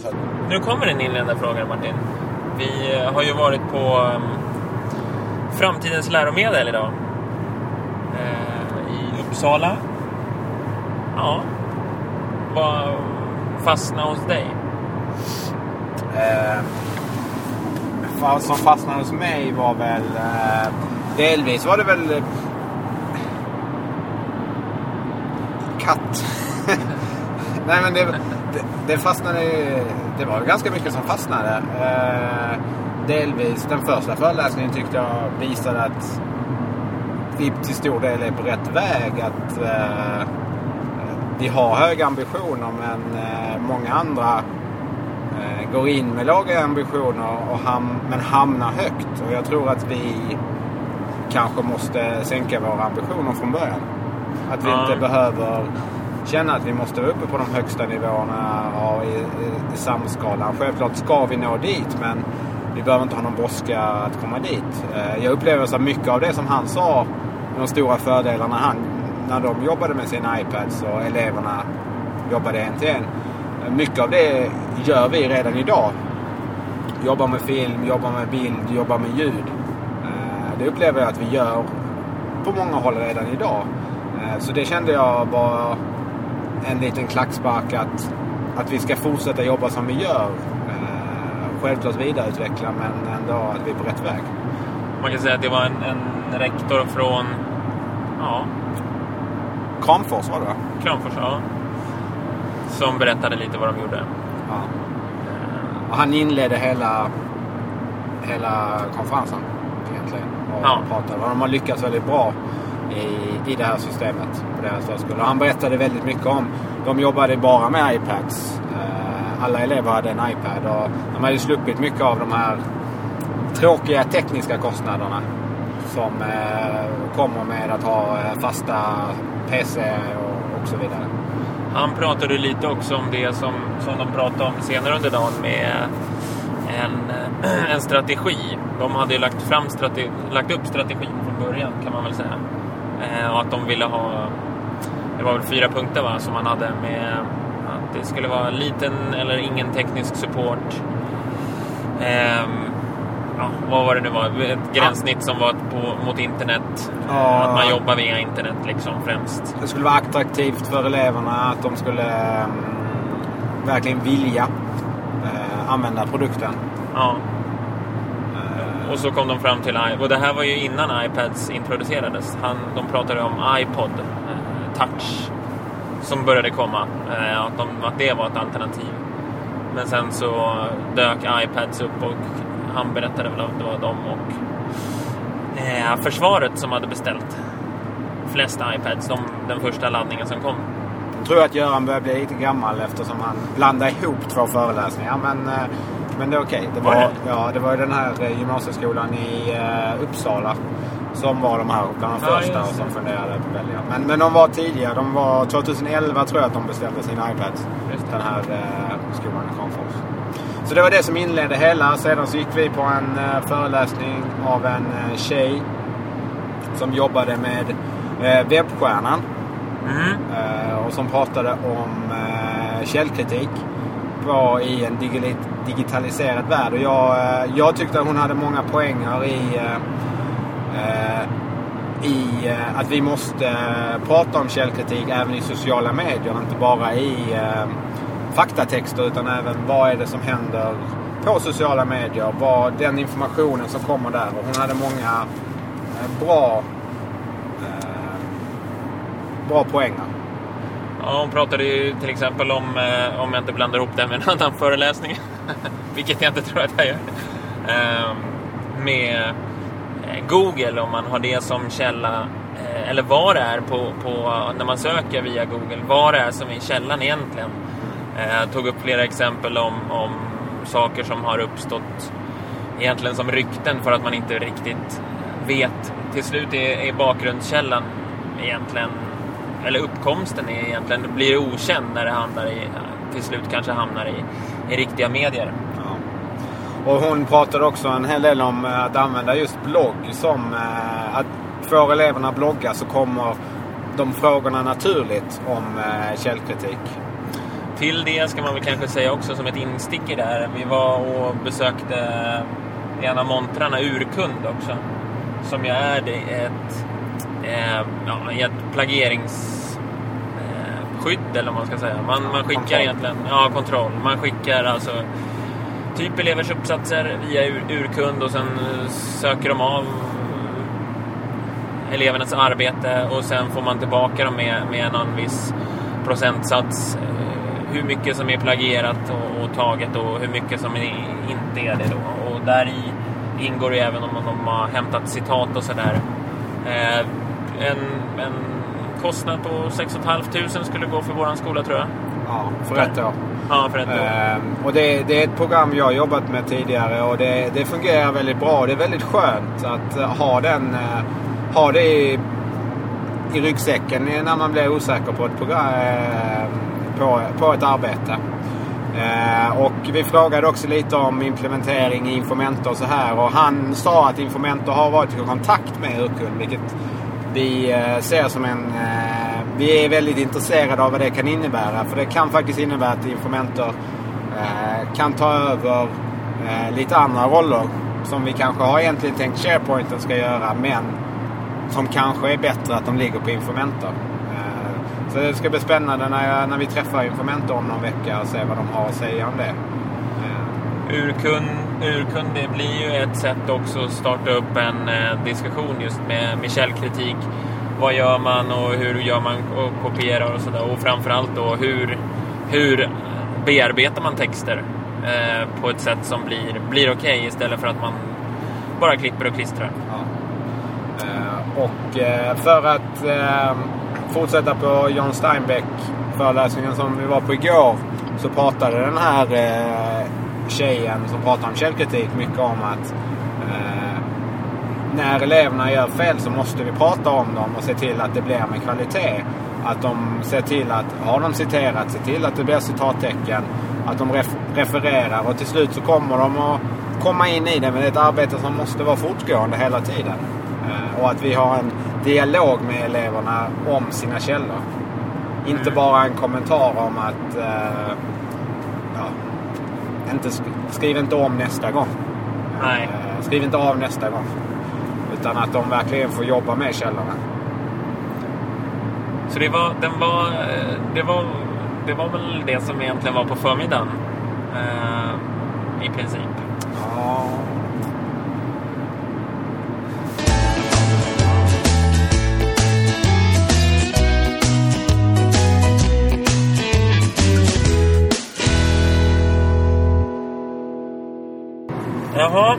så. Nu kommer den inledande frågan Martin. Vi eh, har ju varit på um, Framtidens läromedel idag. Eh, I Uppsala. Ja. Vad fastnade hos dig? Vad som fastnade hos mig var väl... Eh, delvis var det väl... Katt. Nej men det, det, det fastnade ju- Det var ganska mycket som fastnade. Eh, delvis den första föreläsningen tyckte jag visade att vi till stor del är på rätt väg. Att eh, vi har höga ambitioner men eh, många andra eh, går in med låga ambitioner och ham- men hamnar högt. Och jag tror att vi kanske måste sänka våra ambitioner från början. Att vi inte behöver känna att vi måste vara uppe på de högsta nivåerna ja, i, i, i samskalan. Självklart ska vi nå dit men vi behöver inte ha någon brådska att komma dit. Eh, jag upplever så mycket av det som han sa, de stora fördelarna han, när de jobbade med sina iPads och eleverna jobbade en till en. Eh, mycket av det gör vi redan idag. Jobbar med film, jobbar med bild, jobbar med ljud. Eh, det upplever jag att vi gör på många håll redan idag. Så det kände jag var en liten klackspark att, att vi ska fortsätta jobba som vi gör. Eh, Självklart vidareutveckla men ändå att vi är på rätt väg. Man kan säga att det var en, en rektor från ja, Kramfors var det va? Kramfors. Ja, som berättade lite vad de gjorde. Ja. Och han inledde hela, hela konferensen egentligen. Och Ja. pratade. Och de har lyckats väldigt bra i, i det här systemet deras förskola. Han berättade väldigt mycket om, de jobbade bara med iPads. Eh, alla elever hade en iPad och de hade sluppit mycket av de här tråkiga tekniska kostnaderna som eh, kommer med att ha eh, fasta PC och, och så vidare. Han pratade lite också om det som, som de pratade om senare under dagen med en, en strategi. De hade ju lagt, fram strate, lagt upp strategin från början kan man väl säga. Eh, och att de ville ha, det var väl fyra punkter va, som man hade med att det skulle vara liten eller ingen teknisk support. Ehm, ja, vad var det nu var? Ett gränssnitt som var på, mot internet. Ja. Att man jobbar via internet liksom främst. Det skulle vara attraktivt för eleverna att de skulle mm, verkligen vilja eh, använda produkten. Ja. Eh, Och så kom de fram till, och det här var ju innan iPads introducerades. Han, de pratade om iPod Touch som började komma. Eh, att, de, att det var ett alternativ. Men sen så dök iPads upp och han berättade väl att det var de och eh, försvaret som hade beställt flest iPads. De, den första laddningen som kom. jag tror att Göran börjar bli lite gammal eftersom han blandar ihop två föreläsningar. Men, eh, men det är okej. Det, Var var, det? ja, det var den här gymnasieskolan i Uppsala som var de här bland de Ja, första och som funderade på att välja. Men, men de var tidiga. De var 2011 tror jag att de beställde sina iPads. Just. Den här eh, skolan i Kramfors. Så det var det som inledde hela. Sedan så gick vi på en eh, föreläsning av en eh, tjej som jobbade med eh, webbstjärnan. Mm. Eh, och som pratade om eh, källkritik på, i en digi- digitaliserad värld. Och jag, eh, jag tyckte att hon hade många poänger i, eh, Eh, i eh, att vi måste eh, prata om källkritik även i sociala medier. Inte bara i faktatexter utan även vad är det som händer på sociala medier. Vad, den informationen som kommer där. Och hon hade många bra, bra poänger. Ja, hon pratade ju till exempel om, om jag inte blandar ihop det med en annan föreläsning, vilket jag inte tror att jag gör, ehm, med Eh, Google, om man har det som källa, eh, eller vad det är på, på, när man söker via Google, vad det är som är källan egentligen. Eh, jag tog upp flera exempel om, om saker som har uppstått egentligen som rykten för att man inte riktigt vet. Till slut är, är bakgrundskällan egentligen, eller uppkomsten är egentligen, blir okänd när det hamnar i, till slut kanske hamnar i, i riktiga medier. Och hon pratade också en hel del om eh, att använda just blogg som eh, att får eleverna blogga så kommer de frågorna naturligt om eh, källkritik. till det ska man väl kanske säga också som ett instick i det här. Vi var och besökte en av montrarna, Urkund också. Som ju är det ett, ja, ett plageringsskydd eller vad man ska säga. Man, man skickar Kontroll. egentligen, ja kontroll. Man skickar alltså typ elevers uppsatser via ur, Urkund och sen eh, söker de av elevernas arbete och sen får man tillbaka dem med, med någon viss procentsats. Eh, hur mycket som är plagierat och, och taget och hur mycket som är, inte är det då. Och där i ingår ju även om de har hämtat citat och sådär. Eh, en, en kostnad på 6 500 skulle gå för våran skola tror jag. Ja, för ett år. Ja, för ett år. Ehm, och det, det är ett program jag har jobbat med tidigare och det, det fungerar väldigt bra. Det är väldigt skönt att eh, ha, den, eh, ha det i, i ryggsäcken när man blir osäker på ett, program, eh, på, på ett arbete. Eh, och vi frågade också lite om implementering i Informentor och så här. Och han sa att Informentor har varit i kontakt med Urkund, vilket vi ser som en... Vi är väldigt intresserade av vad det kan innebära. För det kan faktiskt innebära att informenter eh, kan ta över eh, lite andra roller som vi kanske har egentligen tänkt SharePointen ska göra, men som kanske är bättre att de ligger på Informenter. Eh, så det ska bli spännande när, jag, när vi träffar Informenter om någon vecka och se vad de har att säga om det. Urkund, urkund det blir ju ett sätt också att starta upp en diskussion just med, med källkritik. Vad gör man och hur gör man och kopierar och sådär. Och framförallt då hur, hur bearbetar man texter eh, på ett sätt som blir, blir okej istället för att man bara klipper och klistrar. Ja. Eh, och eh, för att eh, fortsätta på John Steinbeck föreläsningen som vi var på igår så pratade den här eh, tjejen som pratar om källkritik mycket om att när eleverna gör fel så måste vi prata om dem och se till att det blir med kvalitet. Att de ser till att, har de citerat, se till att det blir citattecken. Att de ref, refererar och till slut så kommer de att komma in i det. Men det är ett arbete som måste vara fortgående hela tiden. Eh, och att vi har en dialog med eleverna om sina källor. Inte Mm. bara en kommentar om att eh, ja, inte, sk- skriv inte om nästa gång. Nej. Eh, skriv inte av nästa gång. Utan att de verkligen får jobba med källorna. Så det var, den var, det var, det var väl det som egentligen var på förmiddagen. Eh, I princip. Ja. Jaha,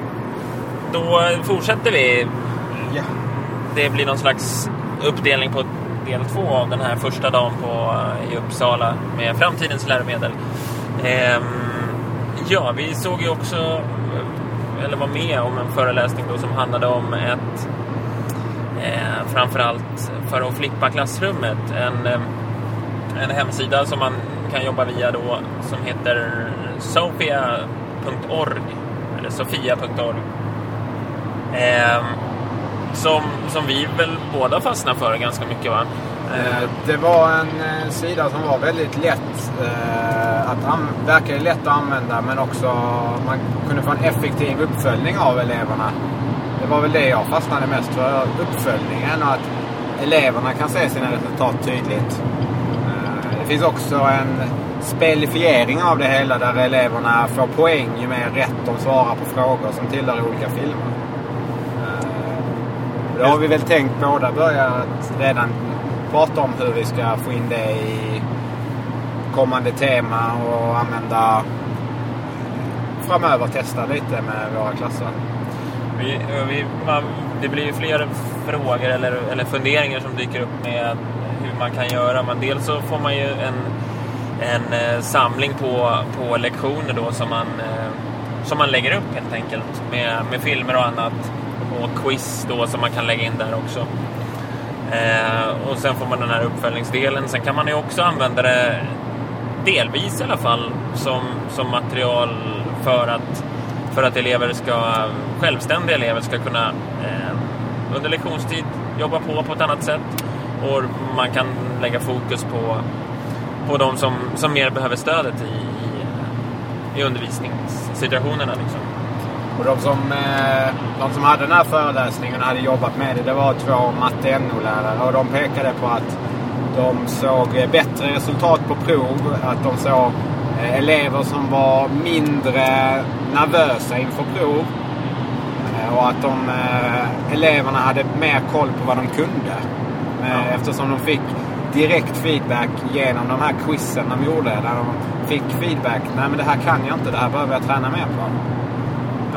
då fortsätter vi ja. Det blir någon slags uppdelning på del två av den här första dagen på, eh, i Uppsala med framtidens läromedel. Ehm, ja, vi såg ju också, eh, eller var med om en föreläsning då som handlade om ett, eh, framförallt för att flippa klassrummet, en, eh, en hemsida som man kan jobba via då som heter sofia.org eller sofia.org. Ehm, som, som vi väl båda fastnade för ganska mycket va? Eh, det var en eh, sida som var väldigt lätt eh, att verkade lätt att använda men också man kunde få en effektiv uppföljning av eleverna. Det var väl det jag fastnade mest för, uppföljningen och att eleverna kan se sina resultat tydligt. Eh, Det finns också en spelifiering av det hela där eleverna får poäng ju mer rätt de svarar på frågor som tillhör olika filmer. Det har vi väl tänkt båda börja redan prata om hur vi ska få in det i kommande tema och använda framöver testa lite med våra klasser. Vi, vi, man, det blir ju fler frågor eller, eller funderingar som dyker upp med hur man kan göra. Men dels så får man ju en, en eh, samling på, på lektioner då som man, eh, som man lägger upp helt enkelt. Med, med filmer och annat. Och quiz då som man kan lägga in där också. Eh, och sen får man den här uppföljningsdelen. Sen kan man ju också använda det delvis i alla fall som, som material för att, för att elever ska, självständiga elever ska kunna eh, under lektionstid jobba på på ett annat sätt. Och man kan lägga fokus på, på de som, som mer behöver stödet i, i, i undervisningssituationerna. Liksom. Och de som, eh, de som hade den här föreläsningen och hade jobbat med det, det var två matte NO-lärare. Och de pekade på att de såg bättre resultat på prov. Att de såg eh, elever som var mindre nervösa inför prov. Eh, och att de eleverna hade mer koll på vad de kunde. Eftersom de fick direkt feedback genom de här quizen de gjorde. Där de fick feedback. Nej men det här kan jag inte. Det här behöver jag träna mer på.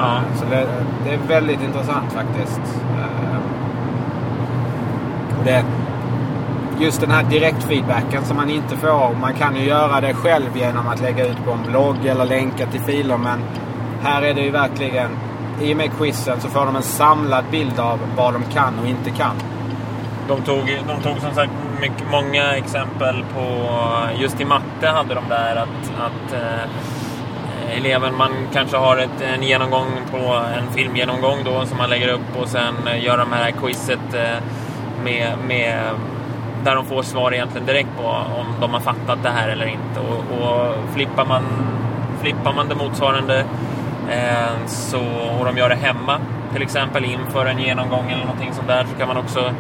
Ja. Så det, det, är väldigt intressant faktiskt. Eh, och det, just den här direktfeedbacken som man inte får. Man kan ju göra det själv genom att lägga ut på en blogg eller länka till filer. Men här är det ju verkligen, i och med quizen så får de en samlad bild av vad de kan och inte kan. De tog, de tog som sagt mycket, många exempel på, just i matte hade de där att, att eh, eleven. Man kanske har ett, en genomgång på en filmgenomgång då som man lägger upp och sen eh, gör de här quizet eh, med, med där de får svar egentligen direkt på om de har fattat det här eller inte. Och, och flippar, man, flippar man det motsvarande eh, så, och de gör det hemma, till exempel inför en genomgång eller någonting sånt där, så kan man också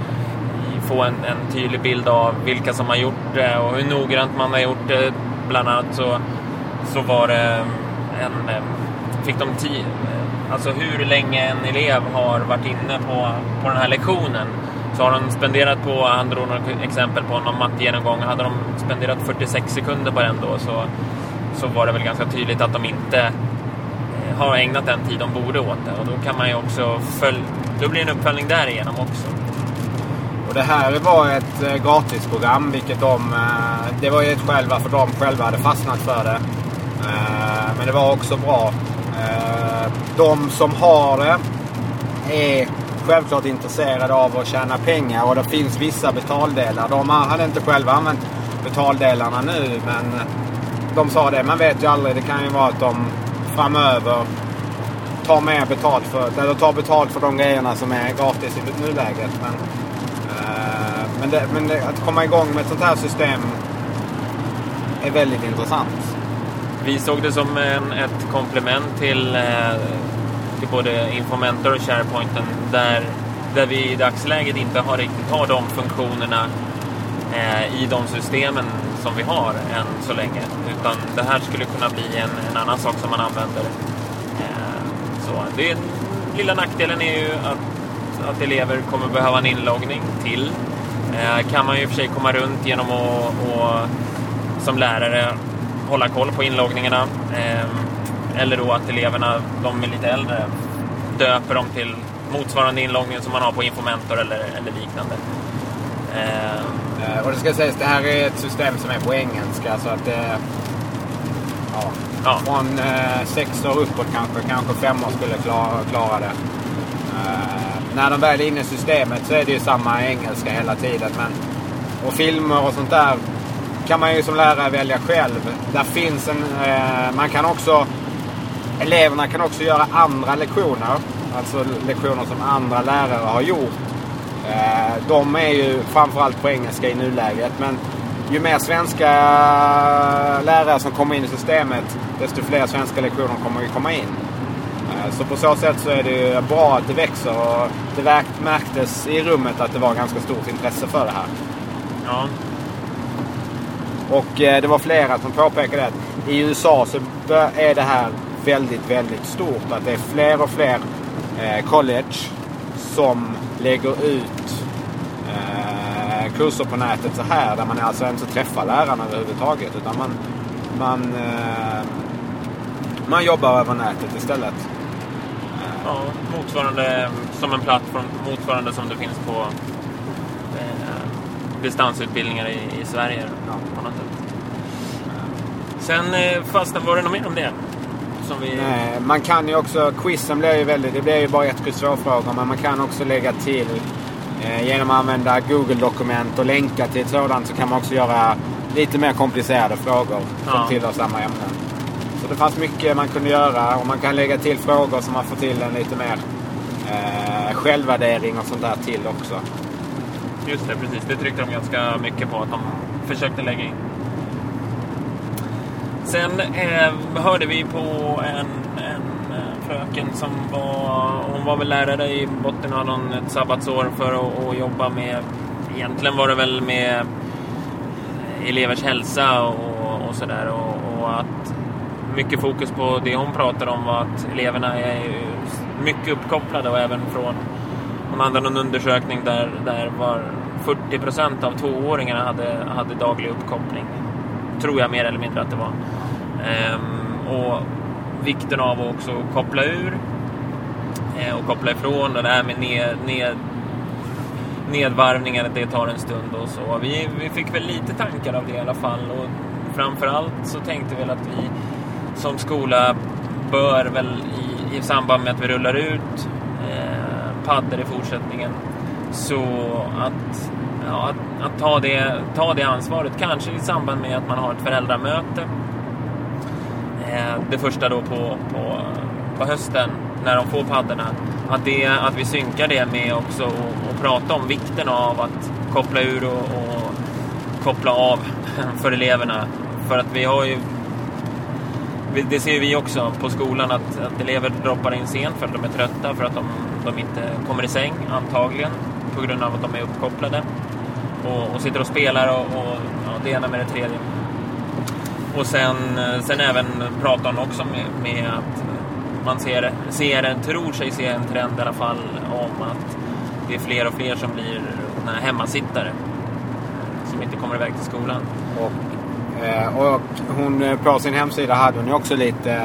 få en, en tydlig bild av vilka som har gjort det och hur noggrant man har gjort det. Bland annat så, så var det en, eh, fick de tid, alltså hur länge en elev har varit inne på, på den här lektionen. Så har de spenderat på, han drog några exempel på någon mattegenomgång, hade de spenderat 46 sekunder på den då så, så var det väl ganska tydligt att de inte eh, har ägnat den tid de borde åt det. Och då kan man ju också följa, då blir det en uppföljning därigenom också. Och det här var ett eh, gratisprogram, vilket de... Det var ju ett skäl varför de själva hade fastnat för det. Men det var också bra. Eh, de som har det är självklart intresserade av att tjäna pengar och det finns vissa betaldelar. De hade inte själva använt betaldelarna nu men de sa det. Man vet ju aldrig. Det kan ju vara att de framöver tar mer betalt för, eller tar betalt för de grejerna som är gratis i nuläget. Men, eh, men, det, men det, att komma igång med ett sånt här system är väldigt intressant. Vi såg det som en, ett komplement till, eh, till både Infomentor och SharePointen där, där vi i dagsläget inte har riktigt har de funktionerna eh, i de systemen som vi har än så länge. Utan det här skulle kunna bli en, en annan sak som man använder. Eh, så det, lilla nackdelen är ju att, att elever kommer behöva en inloggning till. Eh, kan man ju i och för sig komma runt genom att som lärare hålla koll på inloggningarna. Ehm, eller då att eleverna, de är lite äldre, döper dem till motsvarande inloggning som man har på Infomentor eller, eller liknande. Ehm. Eh, och det ska sägas, det här är ett system som är på engelska så att det... Ja, ja. Från eh, sex år uppåt kanske, kanske fem år skulle klara, klara det. Eh, när de väl är inne i systemet så är det ju samma engelska hela tiden. Men, och filmer och sånt där kan man ju som lärare välja själv. Där finns en... Eh, man kan också... Eleverna kan också göra andra lektioner. Alltså lektioner som andra lärare har gjort. Eh, de är ju framförallt på engelska i nuläget. Men ju mer svenska lärare som kommer in i systemet, desto fler svenska lektioner kommer ju komma in. Eh, så på så sätt så är det ju bra att det växer och det märktes i rummet att det var ganska stort intresse för det här. Ja, och eh, det var flera som påpekade att i USA så är det här väldigt, väldigt stort. Att det är fler och fler eh, college som lägger ut eh, kurser på nätet så här. Där man alltså inte träffar lärarna överhuvudtaget. Utan man, man, man jobbar över nätet istället. Ja, motsvarande som en plattform, motsvarande som det finns på distansutbildningar i, i Sverige ja. på något sätt. Sen eh, fastnade, var det något mer om det? Som vi... Nej, man kan ju också, quizen blir ju väldigt, det blir ju bara ett quiz frågor men man kan också lägga till eh, genom att använda Google-dokument och länka till ett sådant så kan man också göra lite mer komplicerade frågor som ja. tillhör samma ämnen. Så det fanns mycket man kunde göra och man kan lägga till frågor som man får till en lite mer eh, självvärdering och sånt där till också. Just det, precis. Det tryckte de ganska mycket på att de försökte lägga in. Sen eh, hörde vi på en, en eh, fröken som var, hon var väl lärare i botten av någon, ett sabbatsår för att, att jobba med, egentligen var det väl med elevers hälsa och, och sådär. Och, och, att mycket fokus på det hon pratade om var att eleverna är mycket uppkopplade och även från hon hade någon undersökning där, där var 40 procent av tvååringarna hade, hade daglig uppkoppling. Tror jag mer eller mindre att det var. Ehm, och vikten av att också koppla ur eh, och koppla ifrån och det här med ned, ned, nedvarvningen, det tar en stund och så. Vi, vi fick väl lite tankar av det i alla fall och framförallt så tänkte vi väl att vi som skola bör väl i, i samband med att vi rullar ut eh, paddor i fortsättningen så att, ja, att, att, ta, det, ta det ansvaret, kanske i samband med att man har ett föräldramöte. Eh, det första då på, på, på hösten när de får paddorna. Att, det, att vi synkar det med också och, och prata om vikten av att koppla ur och, och koppla av för eleverna. För att vi har ju det ser vi också på skolan att, att, elever droppar in sent för att de är trötta, för att de, de inte kommer i säng antagligen på grund av att de är uppkopplade och, och sitter och spelar och, och ja, det ena med det tredje. Och sen, eh, sen även pratar hon också med, med att man ser, ser, tror sig se en trend i alla fall om att det är fler och fler som blir hemmasittare som inte kommer iväg till skolan. Och eh, och hon, eh, på sin hemsida hade hon ju också lite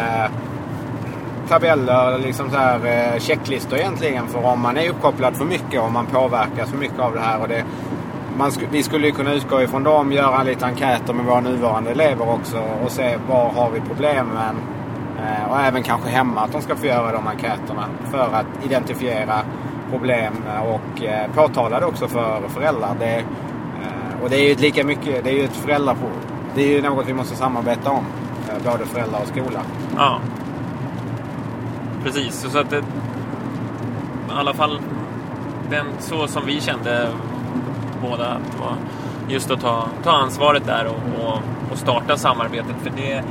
tabeller, liksom så här, eh, checklistor egentligen för om man är uppkopplad för mycket, om man påverkas för mycket av det här. Och det, man sk vi skulle kunna utgå ifrån dem, göra lite enkäter med våra nuvarande elever också och se var har vi problemen. Eh, och även kanske hemma att de ska få göra de enkäterna för att identifiera problem eh, och eh, påtala det också för föräldrar. Det, eh, och det är ju lika mycket, det är ju ett föräldraproblem det är ju något vi måste samarbeta om. Eh, både föräldrar och skola. Ja. Precis. Så att det, I alla fall den, så som vi kände båda. Var just att ta, ta ansvaret där och, och, och, starta samarbetet. För det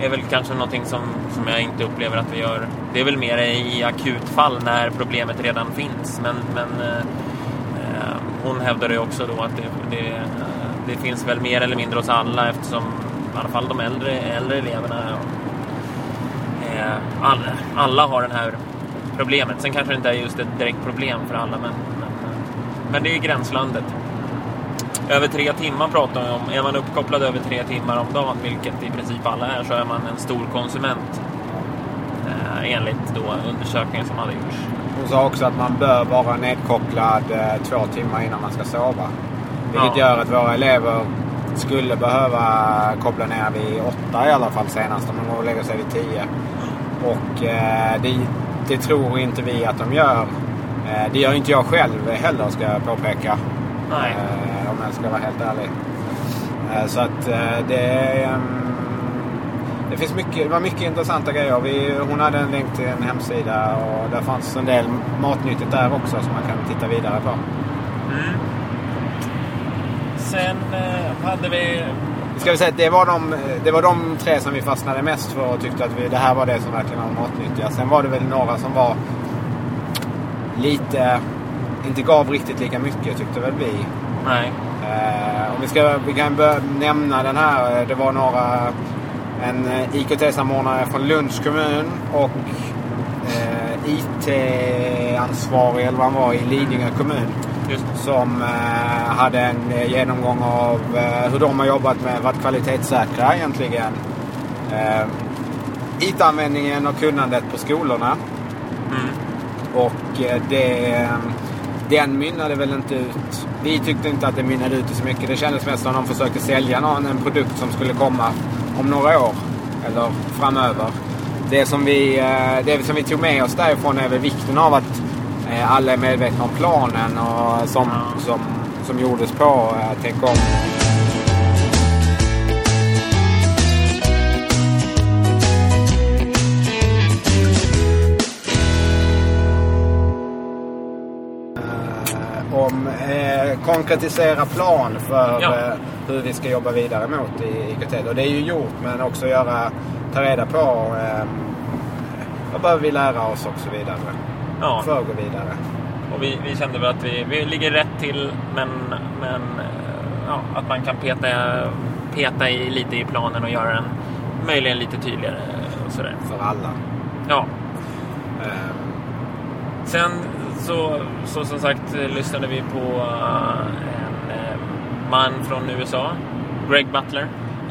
är väl kanske någonting som, som jag inte upplever att vi gör. Det är väl mer i akutfall när problemet redan finns. Men, men eh hon hävdade ju också då att det, det det finns väl mer eller mindre hos alla eftersom i alla fall de äldre, äldre eleverna eh, all, alla har det här problemet. Sen kanske det inte är just ett direkt problem för alla, men, men, men det är gränslandet. Över tre timmar pratar vi om. Är man uppkopplad över tre timmar om dagen, vilket i princip alla är, så är man en stor konsument. Eh, enligt då undersökningen som hade gjorts. Hon sa också att man bör vara nedkopplad eh, två timmar innan man ska sova. Vilket ja. gör att våra elever skulle behöva koppla ner vid åtta i alla fall senast. Om de går och lägger sig vid tio. Och eh, det, det, tror inte vi att de gör. Eh, det gör inte jag själv heller ska jag påpeka. Nej. Eh, om jag ska vara helt ärlig. Eh, så att eh, det... Um, det finns mycket, det var mycket intressanta grejer. Vi, hon hade en länk till en hemsida och där fanns en del matnyttigt där också som man kan titta vidare på. Mm sen eh, hade vi... Ska vi säga att det var, de, det var de tre som vi fastnade mest för och tyckte att vi, det här var det som verkligen var matnyttiga. Sen var det väl några som var lite... Inte gav riktigt lika mycket tyckte väl vi. Nej. Eh, om vi, ska, vi kan börja nämna den här. Det var några... En eh, IKT-samordnare från Lunds kommun och eh, IT-ansvarig eller vad han var i Lidingö kommun. Som eh, hade en eh, genomgång av eh, hur de har jobbat med att kvalitetssäkra egentligen IT-användningen och kunnandet på skolorna. Mm. Och det, den mynnade väl inte ut. Vi tyckte inte att det mynnade ut så mycket. Det kändes mest som att de försökte sälja någon, en produkt som skulle komma om några år. Eller framöver. Det som vi, det som vi tog med oss därifrån är väl vikten av att alla är medvetna om planen och som, ja. som, som gjordes på uh, Tänk om. om eh, konkretisera plan för Ja. eh, hur vi ska jobba vidare mot i IKT. Och det är ju gjort, men också göra, ta reda på eh, vad behöver vi lära oss och så vidare. Ja. För att gå vidare. Och vi, vi kände väl att vi, vi ligger rätt till, men, men ja, att man kan peta, peta i, lite i planen och göra den möjligen lite tydligare. Och sådär. För alla. Ja. Eh, Sen så, så som sagt lyssnade vi på eh, en eh, man från USA, Greg Butler.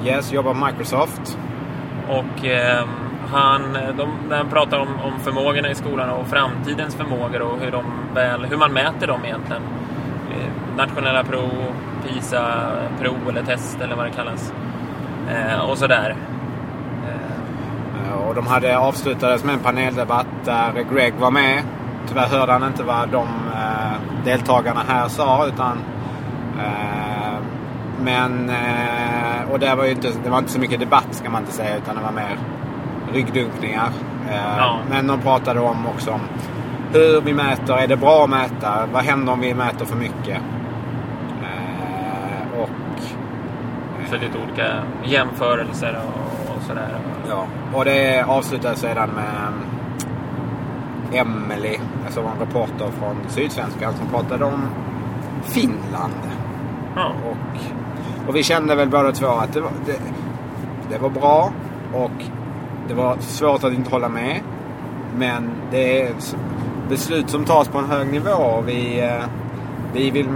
yes, jobbar på Microsoft. Och eh, han, de, när han pratar om, om förmågorna i skolan och framtidens förmågor och hur, de väl, hur man mäter dem egentligen. Eh, nationella prov, PISA-prov eller test eller vad det kallas. Eh, och sådär. Eh, Eh, Och de hade avslutades med en paneldebatt där Greg var med. Tyvärr hörde han inte vad de eh, deltagarna här sa. Utan, eh, men, eh, och det var ju inte, det var inte så mycket debatt ska man inte säga. Utan det var mer ryggdunkningar. Eh, Ja. Men de pratade om också om hur vi mäter. Är det bra att mäta? Vad händer om vi mäter för mycket? Eh, och så lite olika jämförelser och, och sådär. Ja, och det avslutades sedan med Emily, alltså en reporter från Sydsvenskan som pratade om Finland. Ja. Och, och vi kände väl båda två att det var, det, det var bra och det var svårt att inte hålla med. Men det är beslut som tas på en hög nivå vi, eh, vi, vill,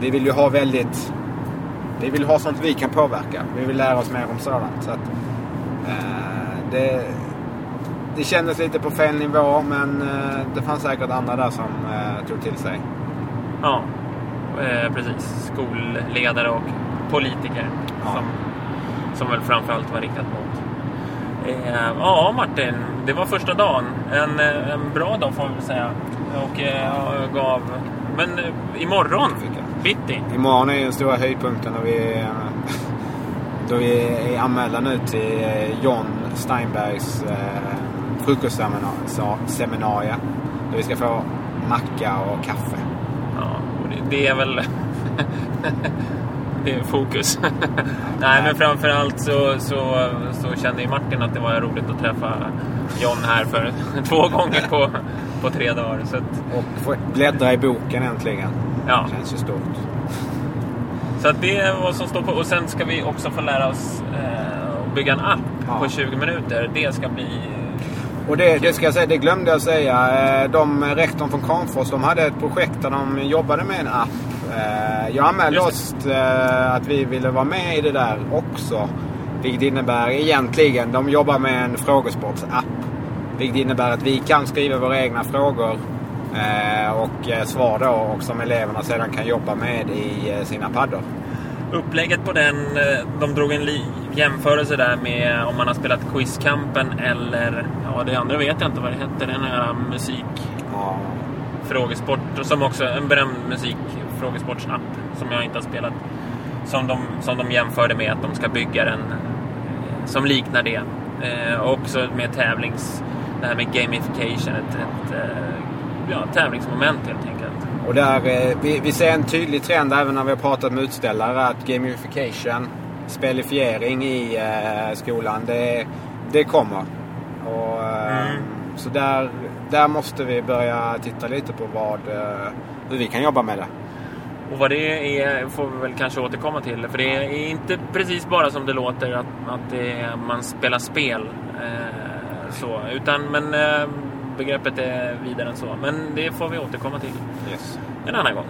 vi vill ju ha väldigt... Vi vill ha sånt vi kan påverka. Vi vill lära oss mer om sådant. Så att, eh, det, det kändes lite på fel nivå men eh, det fanns säkert andra där som tog till sig. Ja, precis. Skolledare och politiker Ja. som, som väl framförallt var riktat mot. Eh, ja, Martin, det var första dagen. En, eh, en bra dag får vi väl säga. Och eh, gav... Men imorgon, jag. bitti. Imorgon är ju den stora höjdpunkten då vi, då vi är anmälda nu till John Steinbergs frukostseminarium. Där vi ska få macka och kaffe. Ja, och det är väl... det är fokus. Nej, men framförallt så, så, så kände ju Martin att det var roligt att träffa John här för två gånger på, på tre dagar. Så att, Och få bläddra i boken äntligen. ja. Känns ju stort. så att det är vad som står på. Och sen ska vi också få lära oss eh, att bygga en app Ja. på 20 minuter. Det ska bli... Och det, det ska jag säga, det glömde jag säga. Eh, De, rektorn från Kramfors, de hade ett projekt där de jobbade med en app. Eh, Jag anmälde oss eh, att vi ville vara med i det där också. Vilket innebär egentligen, de jobbar med en frågesportsapp. Vilket innebär att vi kan skriva våra egna frågor eh, och svar då och som eleverna sedan kan jobba med i sina paddor. Upplägget på den, de drog en jämförelse där med om man har spelat Quizkampen eller, ja det andra vet jag inte vad det hette, den här musik Ja. frågesport som också en berömd musikfrågesportsapp som jag inte har spelat. Som de, som de jämförde med att de ska bygga den eh, som liknar det. Eh, och också med tävlings... Det här med gamification, ett, ett eh, ja, tävlingsmoment helt enkelt. Och där, eh, vi, vi ser en tydlig trend även när vi har pratat med utställare att gamification, spelifiering i skolan, det, det kommer. Och, Mm. Så där, där måste vi börja titta lite på vad, hur vi kan jobba med det. Och vad det är får vi väl kanske återkomma till. För det är inte precis bara som det låter att, att är, man spelar spel. Eh, så, utan, men eh, begreppet är vidare än så. Men det får vi återkomma till Yes. en annan gång.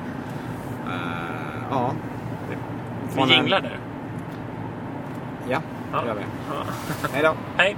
Eh, ja, Vi jinglar där. ja, det gör vi. Hej då. Hej!